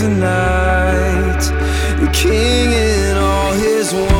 the night. The King in all His wonder